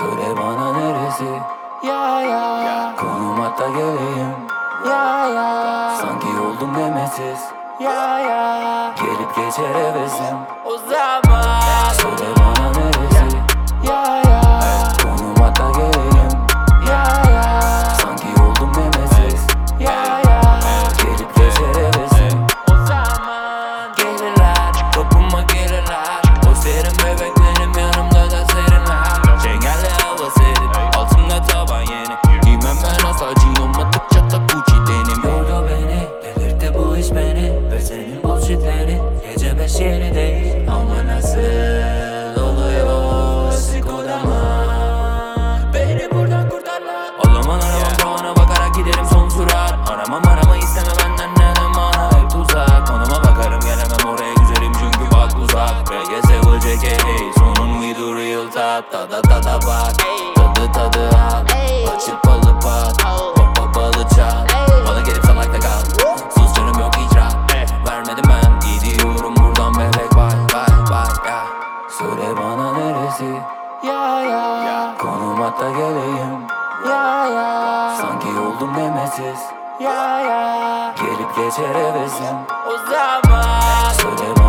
Söyle bana neresi? Ya ya. Konum hatta geleyim Ya ya. Sanki oldum demesiz. Ya ya. Gelip geçer hevesim. O zaman top Tada tada bak tadı tadı al Açıp balı pat. Baba balı çal Bana gelip salakta kal Sus canım yok icra Vermedim ben. Gidiyorum buradan bebek. Vay vay vay ya Söyle bana neresi? Ya ya. Konum hatta geleyim. Ya ya. Sanki oldum nemesis Ya ya. Gelip geçer hevesim. O zaman. Söyle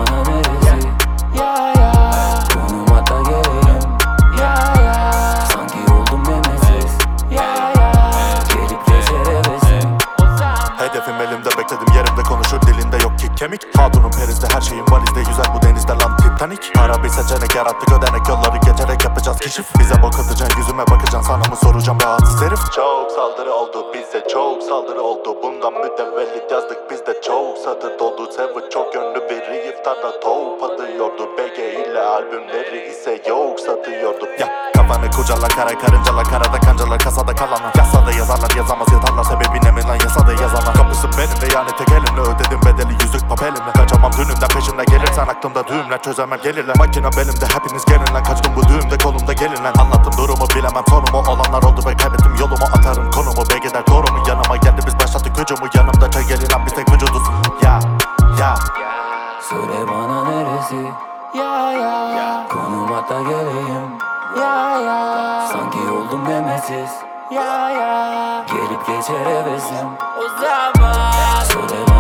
kemik. Hatunun perizde her şeyin valizde yüzer bu denizde lan Titanic. Para bir seçenek yarattık ödenek yolları geçerek yapacağız keşif. Bize bok atacaksın yüzüme bakacaksın. Sana mı soracağım rahatsız herif? Çok saldırı oldu bize çok saldırı oldu. Bundan mütevellit yazdık bizde çok. Satır doldu Sevi çok yönlü biri iftarda top atıyordu. BG ile albümleri ise yok satıyordu. Ya kafanı kurcalar kara karıncalar karada kancalar kasada kalana Yasada yazarlar yazamaz yatarlar. Sebebi ne mi lan? Yasada yazana Kapısı benim de yani tek elimle ödedim papelimle Kaçamam dünümden peşimden gelirsen aklımda düğümler çözemem gelirler. Makine belimde hepiniz gelin lan. Kaçtım bu düğümde kolumda gelin lan. Anlattım durumu bilemem sonumu olanlar oldu ve kaybettim yolumu atarım konumu. BG'ler doğru mu yanıma geldi. Biz başlattık hücumu yanımda çay gelin lan. Biz tek vücuduz. Ya ya. Söyle bana neresi? Ya ya. Konum hatta geleyim. Ya ya. Sanki oldum nemesis Ya ya. Gelip geçer hevesim. O zaman. Söyle